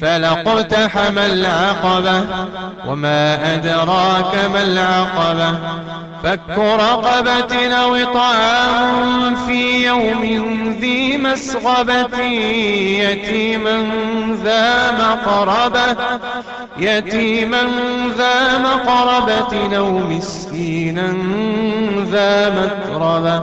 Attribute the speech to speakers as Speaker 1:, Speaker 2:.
Speaker 1: فلقتحم العقبة وما أدراك ما العقبة فك رقبة أو طعام في يوم ذي مسغبة يتيما ذا مقربة يتيما ذا مقربة أو مسكينا ذا متربة